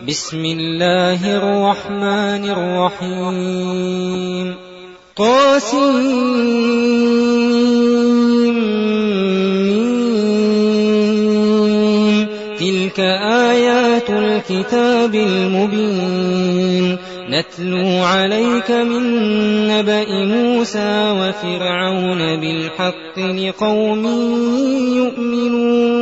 بسم الله الرحمن الرحيم. طاسين تلك آيات الكتاب المبين. نتلو عليك من نبأ موسى وفرعون بالحق لقوم يؤمنون.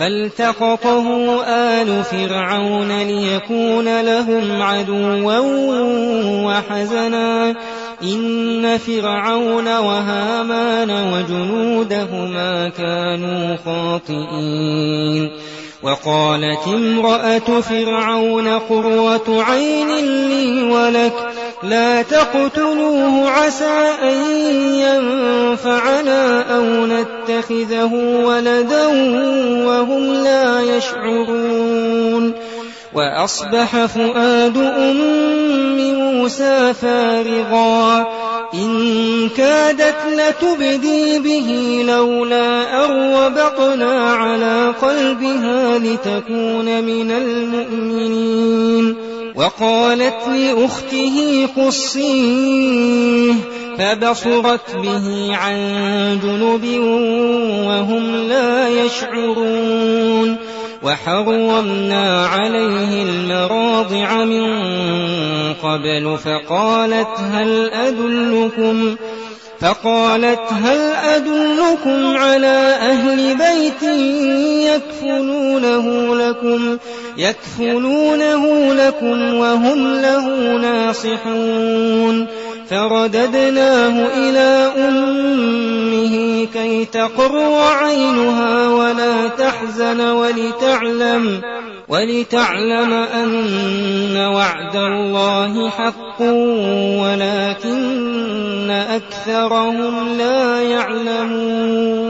فالتقطه آل فرعون ليكون لهم عدوا وحزنا إن فرعون وهامان وجنودهما كانوا خاطئين وقالت امرأة فرعون قرة عين لي ولك لا تقتلوه عسى أن ينفعنا أو نتخذه ولدا وهم لا يشعرون. وأصبح فؤاد أم موسى فارغا. إن كادت لتبدي به لولا أروبطنا على قلبها لتكون من المؤمنين. وقالت لأخته قصيه فبصرت به عن جنب وهم لا يشعرون وحرمنا عليه المراضع من قبل فقالت هل أدلكم فقالت هل أدلكم على أهل بيت يكفلونه لكم يكفلونه لكم وهم له ناصحون فرددناه إلى أمه كي تقر عينها ولا تحزن ولتعلم ولتعلم أن وعد الله حق ولكن أكثرهم لا يعلمون.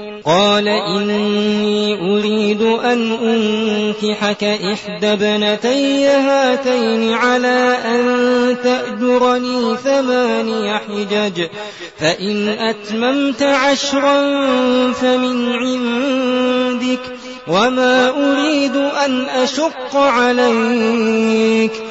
قال إني أريد أن أنكحك إحدى ابنتي هاتين على أن تأجرني ثماني حجج فإن أتممت عشرا فمن عندك وما أريد أن أشق عليك.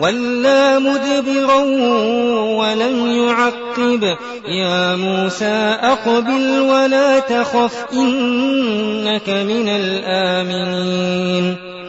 ولا مدبرا ولم يعقب يا موسى أقبل ولا تخف إنك من الآمنين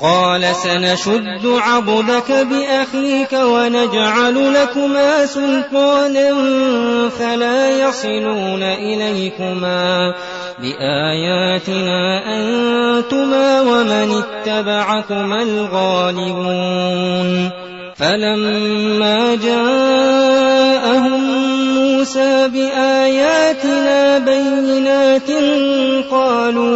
قال سنشد عضدك بأخيك ونجعل لكما سلطانا فلا يصلون إليكما بآياتنا أنتما ومن اتبعكما الغالبون فلما جاءهم موسى بآياتنا بينات قالوا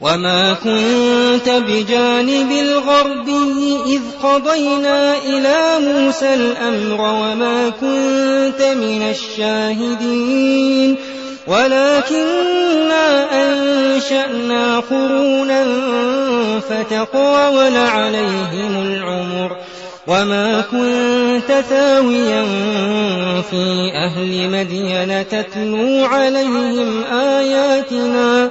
وما كنت بجانب الغربي إذ قضينا إلى موسى الأمر وما كنت من الشاهدين. ولكننا أنشأنا قرونا فتطاول عليهم العمر. وما كنت ثاويا في أهل مدين تتلو عليهم آياتنا.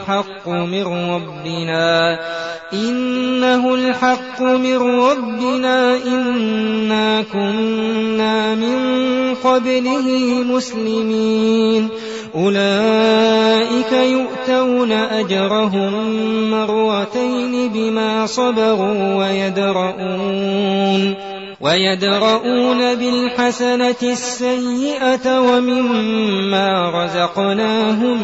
الحق من ربنا. إنه الحق من ربنا. إنا كنا من قبله مسلمين. أولئك يؤتون أجرهم مرتين بما صبروا ويدرؤون ويدرؤون بالحسنة السيئة ومما رزقناهم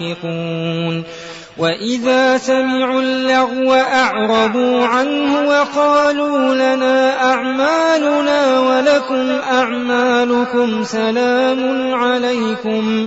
ينفقون. وإذا سمعوا اللغو أعرضوا عنه وقالوا لنا أعمالنا ولكم أعمالكم سلام عليكم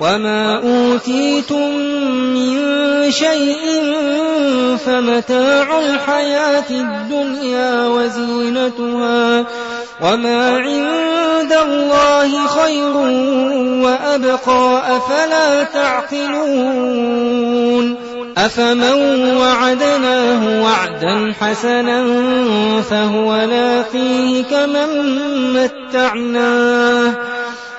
وما أوتيتم من شيء فمتاع الحياة الدنيا وزينتها وما عند الله خير وأبقى أفلا تعقلون أفمن وعدناه وعدا حسنا فهو لاقيه كمن متعناه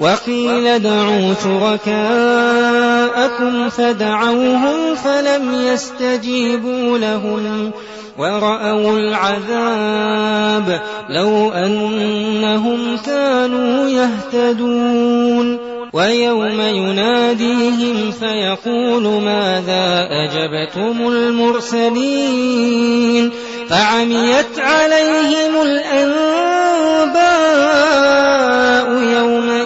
وقيل ادعوا شركاءكم فدعوهم فلم يستجيبوا لهم ورأوا العذاب لو أنهم كانوا يهتدون ويوم يناديهم فيقول ماذا أجبتم المرسلين فعميت عليهم الأنباء يومئذ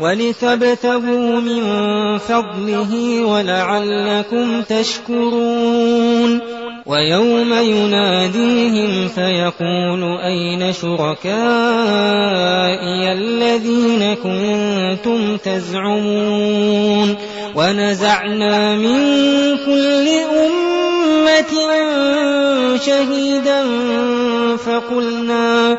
ولتبتغوا من فضله ولعلكم تشكرون. ويوم يناديهم فيقول أين شركائي الذين كنتم تزعمون؟ ونزعنا من كل أمة شهيدا فقلنا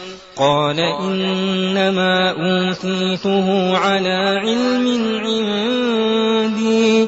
قال إنما أوتيته على علم عندي.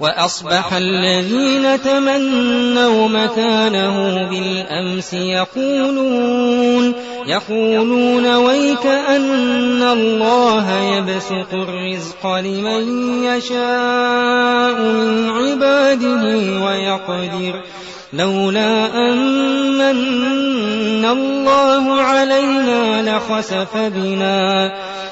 وأصبح الذين تمنوا مكانه بالأمس يقولون يقولون ويك أن الله يبسط الرزق لمن يشاء من عباده ويقدر لولا أمن الله علينا لخسف بنا